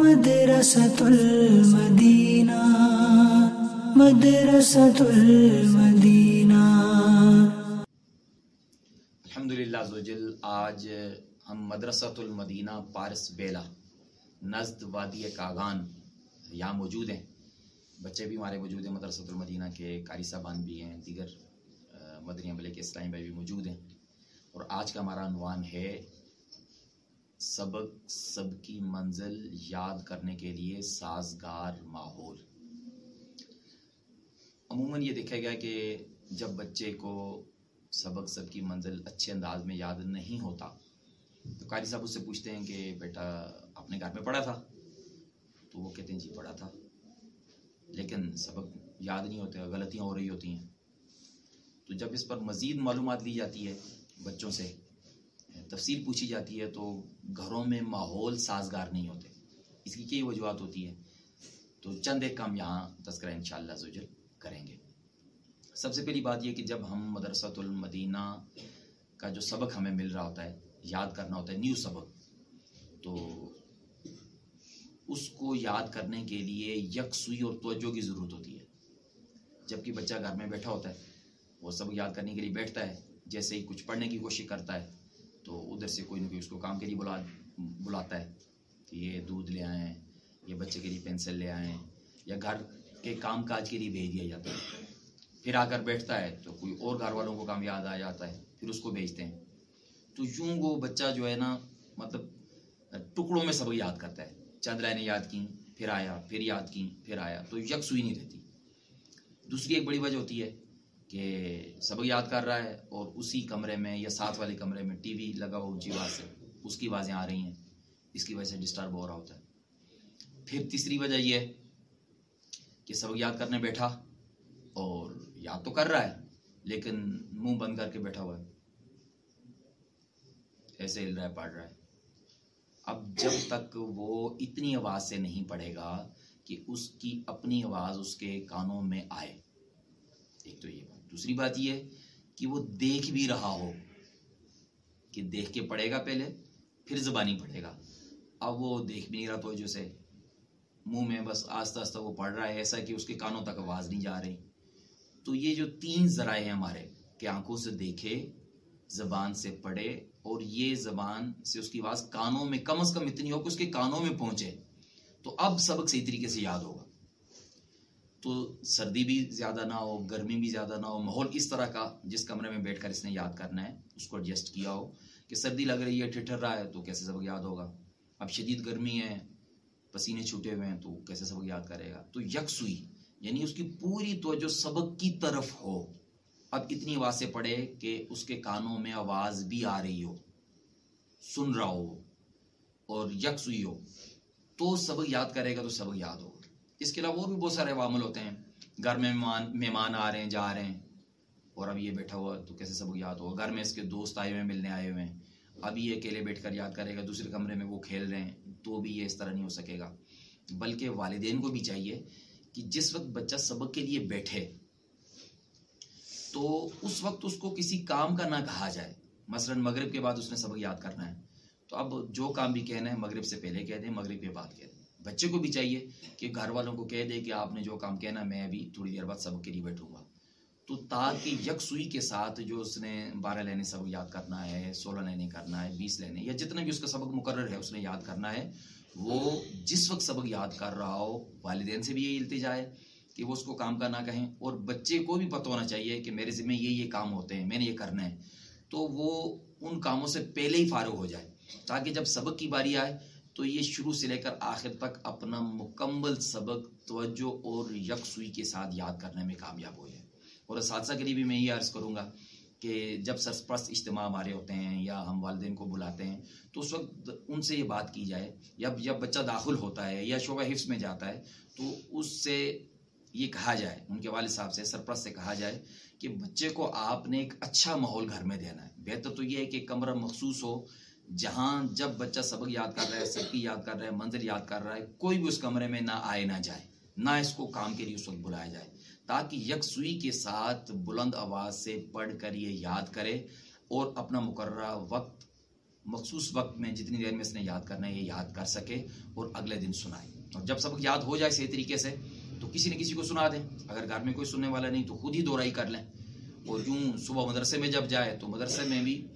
مدرسة المدینہ مدرسة المدینہ الحمدللہ زوجل آج ہم مدرسۃ المدینہ پارس بیلا، نزد وادی کاغان یہاں موجود ہیں۔ بچے بھی ہمارے موجود ہیں مدرسۃ المدینہ کے قاری صاحبان بھی ہیں، دیگر مدنی عملے کے اسلامی بھائی بھی موجود ہیں۔ اور آج کا ہمارا عنوان ہے سبق سب کی منزل یاد کرنے کے لیے سازگار ماحول۔ عموماً یہ دیکھا گیا کہ جب بچے کو سبق سب کی منزل اچھے انداز میں یاد نہیں ہوتا، تو قاری صاحب اس سے پوچھتے ہیں کہ بیٹا اپنے گھر میں پڑھا تھا؟ تو وہ کہتے ہیں جی پڑھا تھا۔ لیکن سبق یاد نہیں ہوتے، غلطیاں ہو رہی ہوتی ہیں۔ تو جب اس پر مزید معلومات لی جاتی ہے بچوں سے تفصیل پوچھی جاتی ہے تو گھروں میں ماحول سازگار نہیں ہوتے۔ اس کی کئی وجوہات ہوتی ہیں۔ تو چند ایک کام یہاں تذکرہ انشاءاللہ زوجل کریں گے۔ سب سے پہلی بات یہ کہ جب ہم مدرسۃ المدینہ کا جو سبق ہمیں مل رہا ہوتا ہے، یاد کرنا ہوتا ہے، نیو سبق، تو اس کو یاد کرنے کے لیے یکسوئی اور توجہ کی ضرورت ہوتی ہے۔ جبکہ بچہ گھر میں بیٹھا ہوتا ہے، وہ سبق یاد کرنے کے لیے بیٹھتا ہے، جیسے ہی کچھ پڑھنے کی کوشش کرتا ہے تو ادھر سے کوئی نہ کوئی اس کو کام کے لیے بلا، بلاتا ہے کہ یہ دودھ لے آئیں یہ بچے کے لیے پینسل لے آئیں یا گھر کے کام کاج کے لیے بھیج دیا جاتا ہے۔ پھر آ کر بیٹھتا ہے تو کوئی اور گھر والوں کو کام یاد آ جاتا ہے، پھر اس کو بھیجتے ہیں۔ تو یوں وہ بچہ جو ہے نا مطلب ٹکڑوں میں سبق یاد کرتا ہے۔ چند لائنیں یاد کیں، پھر آیا، پھر یاد کیں، پھر آیا، تو یکسوئی نہیں رہتی۔ دوسری ایک بڑی وجہ ہوتی ہے کہ سبق یاد کر رہا ہے اور اسی کمرے میں یا ساتھ والے کمرے میں ٹی وی لگا ہوا اونچی آواز سے، اس کی آوازیں آ رہی ہیں، اس کی وجہ سے ڈسٹرب ہو رہا ہوتا ہے۔ پھر تیسری وجہ یہ ہے کہ سبق یاد کرنے بیٹھا اور یاد تو کر رہا ہے، لیکن منہ بند کر کے بیٹھا ہوا ہے۔ ایسے ہل رہا ہے، پڑھ رہا ہے۔ اب جب تک وہ اتنی آواز سے نہیں پڑھے گا کہ اس کی اپنی آواز اس کے کانوں میں آئے۔ ایک تو یہ بات۔ دوسری بات یہ ہے کہ وہ دیکھ بھی رہا ہو کہ دیکھ کے پڑھے گا پہلے، پھر زبانی پڑھے گا۔ اب وہ دیکھ بھی نہیں رہا تو جو سے منہ میں بس آہستہ آستہ وہ پڑھ رہا ہے، ایسا کہ اس کے کانوں تک آواز نہیں جا رہی۔ تو یہ جو تین ذرائع ہیں ہمارے، کہ آنکھوں سے دیکھے، زبان سے پڑھے، اور یہ زبان سے اس کی آواز کانوں میں کم از کم اتنی ہو کہ اس کے کانوں میں پہنچے۔ تو اب سبق صحیح طریقے سے یاد ہوگا۔ تو سردی بھی زیادہ نہ ہو، گرمی بھی زیادہ نہ ہو، ماحول اس طرح کا جس کمرے میں بیٹھ کر اس نے یاد کرنا ہے، اس کو ایڈجسٹ کیا ہو کہ سردی لگ رہی ہے ٹھٹر رہا ہے، تو کیسے سبق یاد ہوگا؟ اب شدید گرمی ہے، پسینے چھوٹے ہوئے ہیں، تو کیسے سبق یاد کرے گا؟ تو یکسوئی یعنی اس کی پوری توجہ سبق کی طرف ہو۔ اب اتنی آواز سے پڑھے کہ اس کے کانوں میں آواز بھی آ رہی ہو، سن رہا ہو اور یکسوئی ہو۔ تو سبق یاد کرے گا تو سبق یاد ہوگا۔ اس کے علاوہ اور بھی بہت سارے عوامل ہوتے ہیں۔ گھر میں مہمان مہمان آ رہے ہیں، جا رہے ہیں۔ اور اب یہ بیٹھا ہوا تو کیسے سبق یاد ہوگا؟ گھر میں اس کے دوست آئے ہوئے ملنے آئے ہوئے ہیں۔ اب یہ اکیلے بیٹھ کر یاد کرے گا، دوسرے کمرے میں وہ کھیل رہے ہیں۔ تو بھی یہ اس طرح نہیں ہو سکے گا۔ بلکہ والدین کو بھی چاہیے کہ جس وقت بچہ سبق کے لیے بیٹھے، تو اس وقت اس کو کسی کام کا نہ کہا جائے۔ مثلا مغرب کے بعد اس نے سبق یاد کرنا ہے۔ تو اب جو کام بھی کہنا ہے، مغرب سے پہلے کہہ دیں، مغرب کے بعد کہہ دیں۔ بچے کو بھی چاہیے کہ گھر والوں کو کہہ دے کہ آپ نے جو کام کہنا میں ابھی تھوڑی دیر بعد سبق کے لیے بیٹھوں گا۔ تو تاکہ یکسوئی کے ساتھ جو اس نے بارہ لینے سبق یاد کرنا ہے، سولہ لینے کرنا ہے، بیس لینے یا جتنا بھی اس کا سبق مقرر ہے، اس نے یاد کرنا ہے، وہ جس وقت سبق یاد کر رہا ہو، والدین سے بھی یہی التجا ہے کہ وہ اس کو کام کا نہ کہیں۔ اور بچے کو بھی پتہ ہونا چاہیے کہ میرے ذمہ یہ یہ کام ہوتے ہیں، میں نے یہ کرنا ہے۔ تو وہ ان کاموں سے پہلے ہی فارغ ہو جائے، تاکہ جب سبق کی باری آئے تو یہ شروع سے لے کر آخر تک اپنا مکمل سبق توجہ اور یکسوئی کے ساتھ یاد کرنے میں کامیاب ہو جائے اور اساتذہ کے لیے بھی میں یہ عرض کروں گا کہ جب سرپرست اجتماع ہمارے ہوتے ہیں یا ہم والدین کو بلاتے ہیں تو اس وقت ان سے یہ بات کی جائے، یا جب بچہ داخل ہوتا ہے یا شعبہ حفظ میں جاتا ہے تو اس سے یہ کہا جائے، ان کے والد صاحب سے، سرپرست سے کہا جائے کہ بچے کو آپ نے ایک اچھا ماحول گھر میں دینا ہے۔ بہتر تو یہ ہے کہ کمرہ مخصوص ہو جہاں جب بچہ سبق یاد کر رہا ہے سبقی یاد کر رہا ہے، منظر یاد کر رہا ہے، کوئی بھی اس کمرے میں نہ آئے، نہ جائے، نہ اس کو کام کے لیے اس وقت بلایا جائے، تاکہ یکسوئی کے ساتھ بلند آواز سے پڑھ کر یہ یاد کرے اور اپنا مقررہ وقت، مخصوص وقت میں جتنی دیر میں اس نے یاد کرنا ہے، یہ یاد کر سکے اور اگلے دن سنائے۔ اور جب سبق یاد ہو جائے صحیح طریقے سے، تو کسی نہ کسی کو سنا دیں۔ اگر گھر میں کوئی سننے والا نہیں، تو خود ہی دورائی کر لیں۔ اور یوں صبح مدرسے میں جب جائے، تو مدرسے میں بھی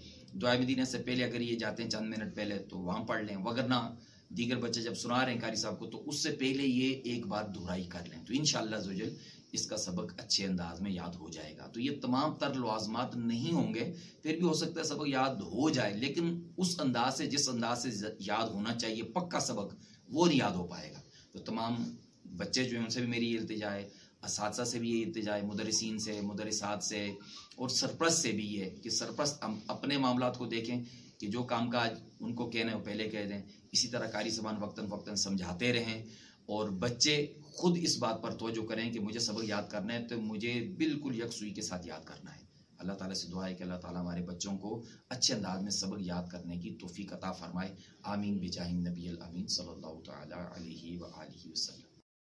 دعائے مدینہ سے پہلے اگر یہ جاتے ہیں چند منٹ پہلے تو وہاں پڑھ لیں وگرنہ دیگر بچے جب سنا رہے ہیں قاری صاحب کو تو اس سے پہلے یہ ایک بار دہرائی کر لیں۔ تو انشاءاللہ زوجل اس کا سبق اچھے انداز میں یاد ہو جائے گا۔ تو یہ تمام تر لوازمات نہیں ہوں گے، پھر بھی ہو سکتا ہے سبق یاد ہو جائے، لیکن اس انداز سے، جس انداز سے یاد ہونا چاہیے، پکا سبق وہ نہیں یاد ہو پائے گا۔ تو تمام بچے جو ہیں، ان سے بھی میری یہ التجا ہے، اساتذہ سے بھی یہ التجا ہے، مدرسین سے، مدرسات سے اور سرپرست سے بھی یہ کہ سرپرست اپنے معاملات کو دیکھیں کہ جو کام کاج ان کو کہنا ہے وہ پہلے کہہ دیں، اسی طرح کاری زبان وقتاً وقتاً سمجھاتے رہیں اور بچے خود اس بات پر توجہ کریں کہ مجھے سبق یاد کرنا ہے تو مجھے بالکل یکسوئی کے ساتھ یاد کرنا ہے۔ اللہ تعالیٰ سے دعا ہے کہ اللہ تعالیٰ ہمارے بچوں کو اچھے انداز میں سبق یاد کرنے کی توفیق عطا فرمائے۔ آمین۔ بجاہ نبی الامین صلی اللہ تعالیٰ علیہ وآلہ وسلم۔